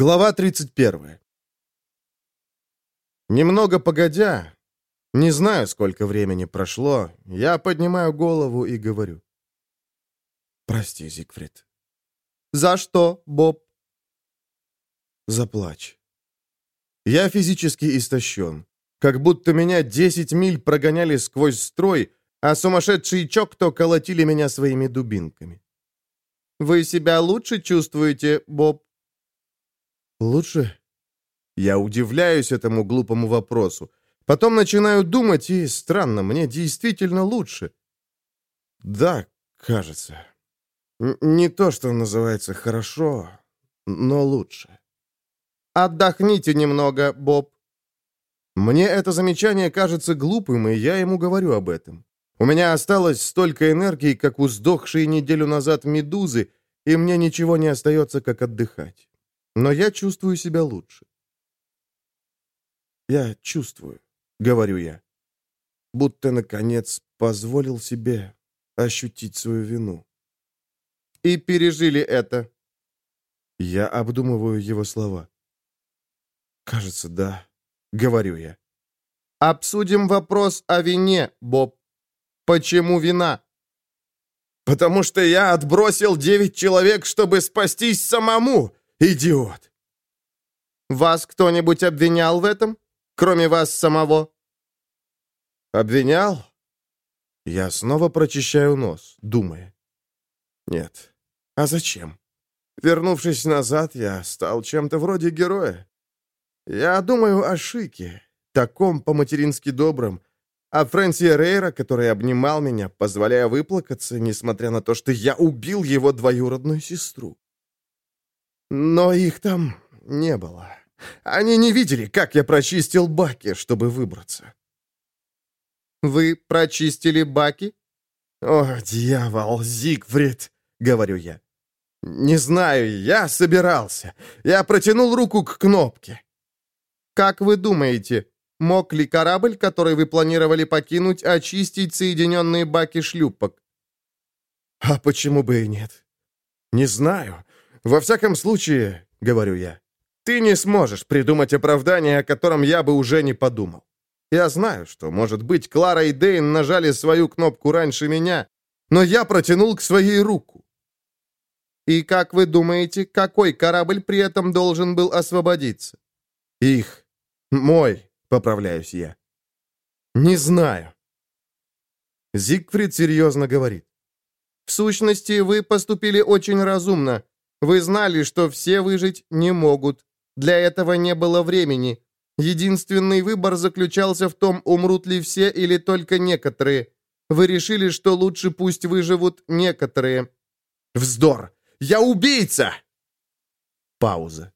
Глава 31. Немного погодя, не знаю, сколько времени прошло, я поднимаю голову и говорю. «Прости, Зигфрид». «За что, Боб?» «Заплачь». Я физически истощен. Как будто меня 10 миль прогоняли сквозь строй, а сумасшедшие чокто колотили меня своими дубинками. «Вы себя лучше чувствуете, Боб?» «Лучше?» Я удивляюсь этому глупому вопросу. Потом начинаю думать, и странно, мне действительно лучше. Да, кажется. Не то, что называется хорошо, но лучше. Отдохните немного, Боб. Мне это замечание кажется глупым, и я ему говорю об этом. У меня осталось столько энергии, как у сдохшей неделю назад медузы, и мне ничего не остается, как отдыхать но я чувствую себя лучше. Я чувствую, говорю я, будто, наконец, позволил себе ощутить свою вину. И пережили это. Я обдумываю его слова. Кажется, да, говорю я. Обсудим вопрос о вине, Боб. Почему вина? Потому что я отбросил девять человек, чтобы спастись самому. Идиот!» «Вас кто-нибудь обвинял в этом, кроме вас самого?» «Обвинял?» Я снова прочищаю нос, думая. «Нет. А зачем? Вернувшись назад, я стал чем-то вроде героя. Я думаю о Шике, таком по-матерински добром, о Фрэнси Рейра, который обнимал меня, позволяя выплакаться, несмотря на то, что я убил его двоюродную сестру. Но их там не было. Они не видели, как я прочистил баки, чтобы выбраться. «Вы прочистили баки?» «О, дьявол, Зигфрид!» — говорю я. «Не знаю, я собирался. Я протянул руку к кнопке». «Как вы думаете, мог ли корабль, который вы планировали покинуть, очистить соединенные баки шлюпок?» «А почему бы и нет?» «Не знаю. Во всяком случае, — говорю я, — ты не сможешь придумать оправдание, о котором я бы уже не подумал. Я знаю, что, может быть, Клара и Дейн нажали свою кнопку раньше меня, но я протянул к своей руку. И как вы думаете, какой корабль при этом должен был освободиться? Их. Мой, поправляюсь я. Не знаю. Зигфрид серьезно говорит. В сущности, вы поступили очень разумно, вы знали, что все выжить не могут. Для этого не было времени. Единственный выбор заключался в том, умрут ли все или только некоторые. Вы решили, что лучше пусть выживут некоторые. Вздор! Я убийца! Пауза.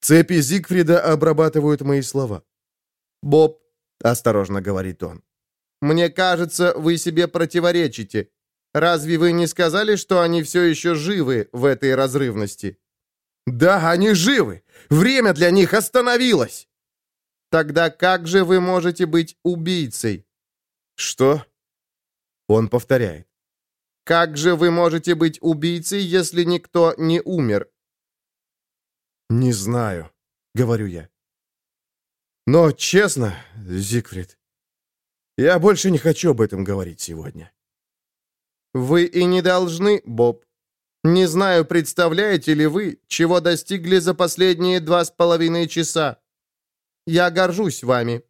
Цепи Зигфрида обрабатывают мои слова. «Боб», — осторожно говорит он, — «мне кажется, вы себе противоречите. Разве вы не сказали, что они все еще живы в этой разрывности?» «Да, они живы! Время для них остановилось!» «Тогда как же вы можете быть убийцей?» «Что?» Он повторяет. «Как же вы можете быть убийцей, если никто не умер?» «Не знаю», — говорю я. «Но честно, Зигфрид, я больше не хочу об этом говорить сегодня». «Вы и не должны, Боб. Не знаю, представляете ли вы, чего достигли за последние два с половиной часа. Я горжусь вами».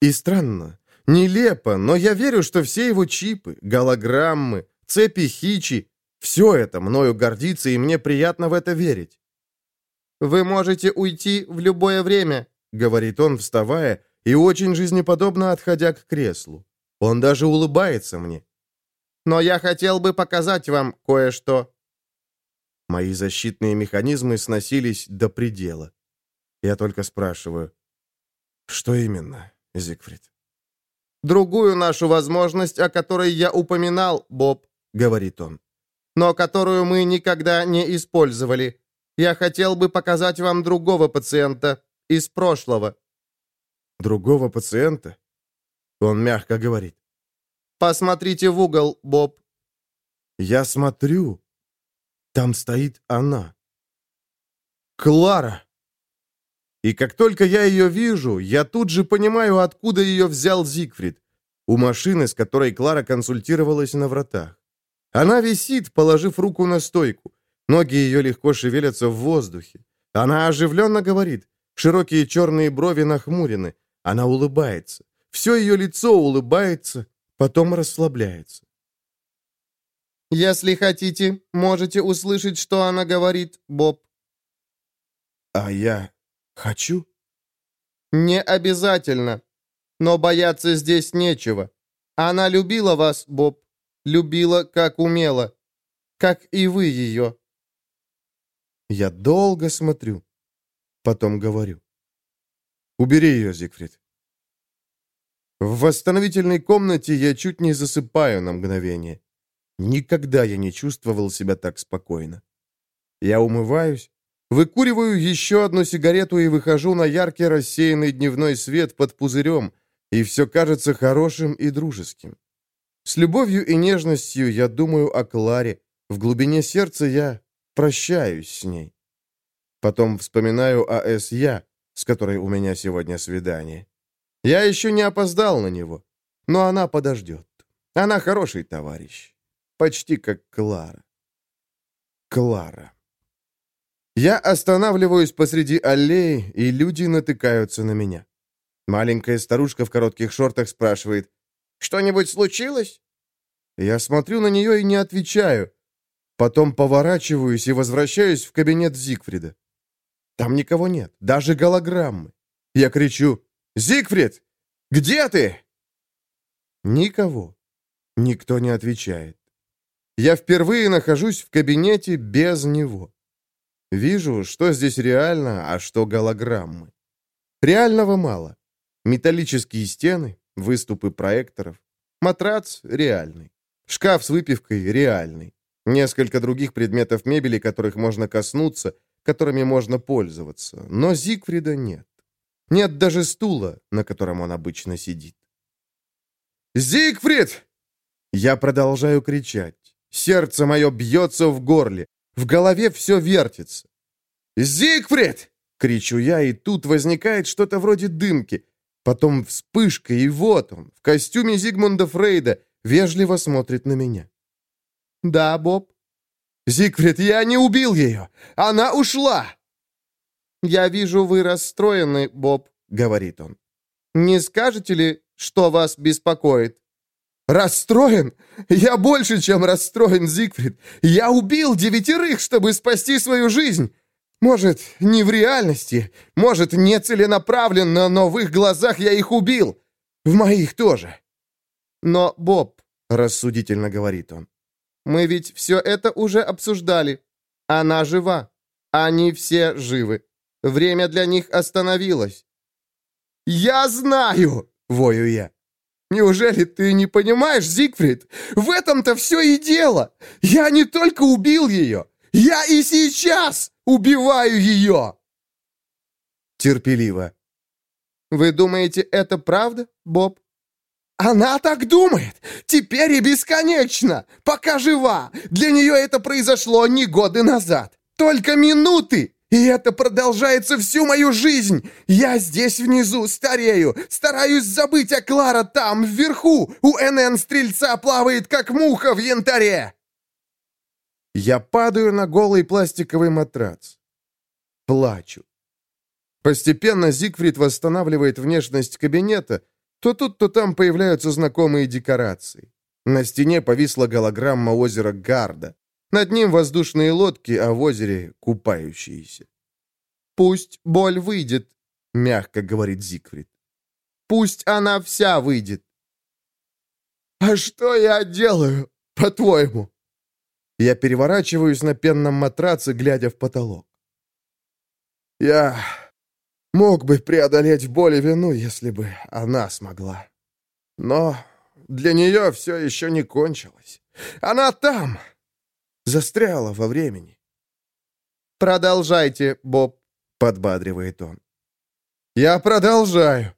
И странно, нелепо, но я верю, что все его чипы, голограммы, цепи хичи, все это мною гордится, и мне приятно в это верить. «Вы можете уйти в любое время», — говорит он, вставая и очень жизнеподобно отходя к креслу. Он даже улыбается мне. «Но я хотел бы показать вам кое-что». Мои защитные механизмы сносились до предела. Я только спрашиваю, что именно, Зигфрид? «Другую нашу возможность, о которой я упоминал, Боб», — говорит он, «но которую мы никогда не использовали. Я хотел бы показать вам другого пациента из прошлого». «Другого пациента?» Он мягко говорит. «Посмотрите в угол, Боб». Я смотрю. Там стоит она. Клара! И как только я ее вижу, я тут же понимаю, откуда ее взял Зигфрид. У машины, с которой Клара консультировалась на вратах. Она висит, положив руку на стойку. Ноги ее легко шевелятся в воздухе. Она оживленно говорит. Широкие черные брови нахмурены. Она улыбается. Все ее лицо улыбается, потом расслабляется. «Если хотите, можете услышать, что она говорит, Боб». «А я хочу?» «Не обязательно. Но бояться здесь нечего. Она любила вас, Боб. Любила, как умела. Как и вы ее». Я долго смотрю. Потом говорю. «Убери ее, Зигфрид». В восстановительной комнате я чуть не засыпаю на мгновение. Никогда я не чувствовал себя так спокойно. Я умываюсь, выкуриваю еще одну сигарету и выхожу на яркий рассеянный дневной свет под пузырем, и все кажется хорошим и дружеским. С любовью и нежностью я думаю о Кларе, в глубине сердца я прощаюсь с ней. Потом вспоминаю о С.Я., с которой у меня сегодня свидание. Я еще не опоздал на него, но она подождет. Она хороший товарищ. Почти как Клара. Клара. Я останавливаюсь посреди аллеи, и люди натыкаются на меня. Маленькая старушка в коротких шортах спрашивает, «Что-нибудь случилось?» Я смотрю на нее и не отвечаю. Потом поворачиваюсь и возвращаюсь в кабинет Зигфрида. Там никого нет, даже голограммы. Я кричу, «Зигфрид, где ты?» Никого. Никто не отвечает. Я впервые нахожусь в кабинете без него. Вижу, что здесь реально, а что голограммы. Реального мало. Металлические стены, выступы проекторов. Матрац реальный. Шкаф с выпивкой реальный. Несколько других предметов мебели, которых можно коснуться, которыми можно пользоваться. Но Зигфрида нет. Нет даже стула, на котором он обычно сидит. «Зигфрид!» Я продолжаю кричать. Сердце мое бьется в горле. В голове все вертится. «Зигфрид!» — кричу я, и тут возникает что-то вроде дымки. Потом вспышка, и вот он, в костюме Зигмунда Фрейда, вежливо смотрит на меня. «Да, Боб?» «Зигфрид, я не убил ее! Она ушла!» «Я вижу, вы расстроены, Боб», — говорит он. «Не скажете ли, что вас беспокоит?» «Расстроен? Я больше, чем расстроен, Зигфрид. Я убил девятерых, чтобы спасти свою жизнь. Может, не в реальности, может, не целенаправленно, но в их глазах я их убил. В моих тоже». «Но, Боб», — рассудительно говорит он, — «мы ведь все это уже обсуждали. Она жива. Они все живы. Время для них остановилось. «Я знаю!» — вою я. «Неужели ты не понимаешь, Зигфрид? В этом-то все и дело! Я не только убил ее, я и сейчас убиваю ее!» Терпеливо. «Вы думаете, это правда, Боб?» «Она так думает! Теперь и бесконечно! Пока жива! Для нее это произошло не годы назад! Только минуты! И это продолжается всю мою жизнь. Я здесь внизу старею, стараюсь забыть, а Клара там, вверху, у НН-стрельца плавает, как муха в янтаре. Я падаю на голый пластиковый матрац. Плачу. Постепенно Зигфрид восстанавливает внешность кабинета. То тут, то там появляются знакомые декорации. На стене повисла голограмма озера Гарда. Над ним воздушные лодки, а в озере купающиеся. «Пусть боль выйдет», — мягко говорит Зигфрид. «Пусть она вся выйдет». «А что я делаю, по-твоему?» Я переворачиваюсь на пенном матраце, глядя в потолок. «Я мог бы преодолеть боль и вину, если бы она смогла. Но для нее все еще не кончилось. Она там, застряла во времени. «Продолжайте, Боб», — подбадривает он. «Я продолжаю.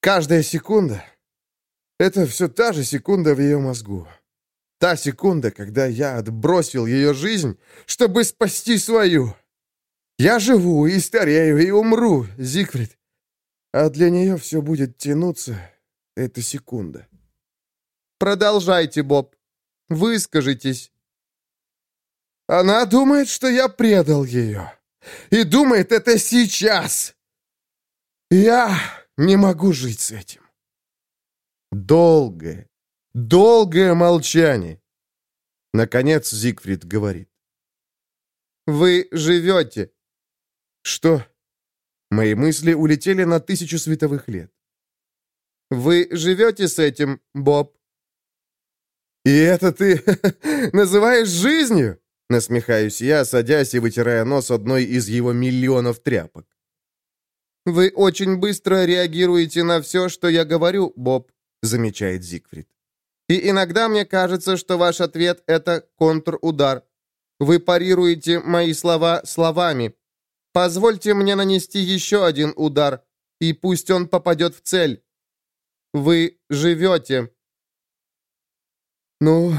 Каждая секунда — это все та же секунда в ее мозгу. Та секунда, когда я отбросил ее жизнь, чтобы спасти свою. Я живу и старею, и умру, Зигфрид. А для нее все будет тянуться. Это секунда. Продолжайте, Боб. Выскажитесь. Она думает, что я предал ее. И думает это сейчас. Я не могу жить с этим. Долгое, долгое молчание. Наконец Зигфрид говорит. «Вы живете». «Что?» Мои мысли улетели на тысячу световых лет. «Вы живете с этим, Боб?» «И это ты называешь жизнью?» Насмехаюсь я, садясь и вытирая нос одной из его миллионов тряпок. «Вы очень быстро реагируете на все, что я говорю, Боб», замечает Зигфрид. «И иногда мне кажется, что ваш ответ — это контрудар. Вы парируете мои слова словами. Позвольте мне нанести еще один удар, и пусть он попадет в цель. Вы живете. Ну,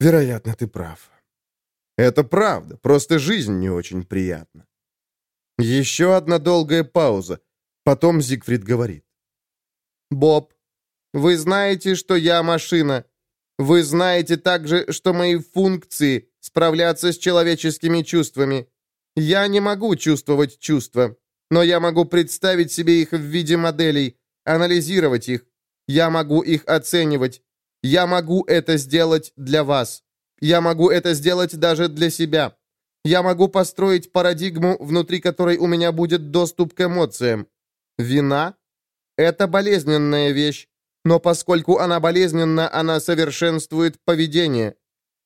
вероятно, ты прав. Это правда, просто жизнь не очень приятна. Еще одна долгая пауза. Потом Зигфрид говорит. «Боб, вы знаете, что я машина. Вы знаете также, что мои функции справляться с человеческими чувствами. Я не могу чувствовать чувства, но я могу представить себе их в виде моделей, анализировать их. Я могу их оценивать. Я могу это сделать для вас. Я могу это сделать даже для себя. Я могу построить парадигму, внутри которой у меня будет доступ к эмоциям. Вина — это болезненная вещь, но поскольку она болезненна, она совершенствует поведение.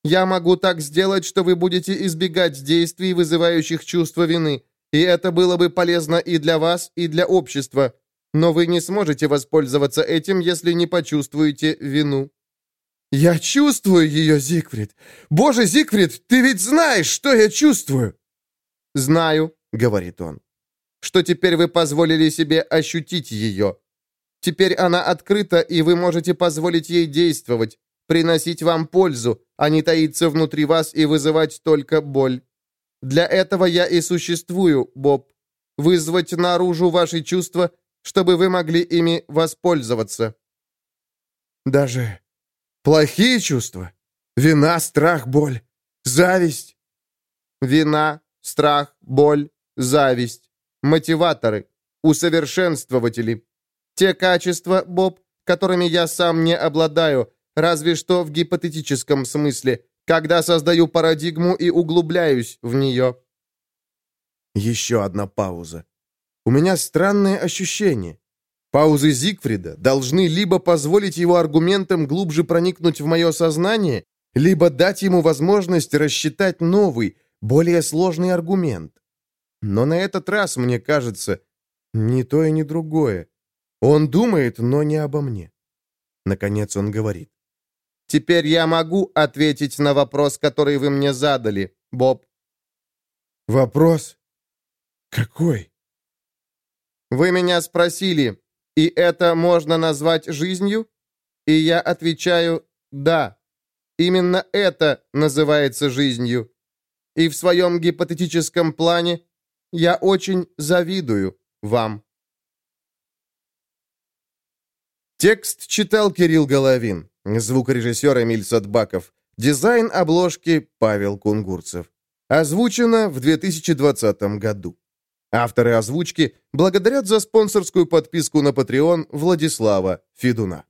Я могу так сделать, что вы будете избегать действий, вызывающих чувство вины, и это было бы полезно и для вас, и для общества. Но вы не сможете воспользоваться этим, если не почувствуете вину». «Я чувствую ее, Зигфрид! Боже, Зигфрид, ты ведь знаешь, что я чувствую!» «Знаю», — говорит он, — «что теперь вы позволили себе ощутить ее. Теперь она открыта, и вы можете позволить ей действовать, приносить вам пользу, а не таиться внутри вас и вызывать только боль. Для этого я и существую, Боб. Вызвать наружу ваши чувства, чтобы вы могли ими воспользоваться. Даже плохие чувства? Вина, страх, боль, зависть? Вина, страх, боль, зависть. Мотиваторы, усовершенствователи. Те качества, Боб, которыми я сам не обладаю, разве что в гипотетическом смысле, когда создаю парадигму и углубляюсь в нее. Еще одна пауза. У меня странное ощущение. Паузы Зигфрида должны либо позволить его аргументам глубже проникнуть в мое сознание, либо дать ему возможность рассчитать новый, более сложный аргумент. Но на этот раз, мне кажется, ни то и ни другое. Он думает, но не обо мне. Наконец он говорит. Теперь я могу ответить на вопрос, который вы мне задали, Боб. Вопрос? Какой? Вы меня спросили, и это можно назвать жизнью? И я отвечаю «да». Именно это называется жизнью. И в своем гипотетическом плане я очень завидую вам. Текст читал Кирилл Головин. Звукорежиссер Эмиль Садбаков. Дизайн обложки Павел Кунгурцев. Озвучено в 2020 году. Авторы озвучки благодарят за спонсорскую подписку на Patreon Владислава Федуна.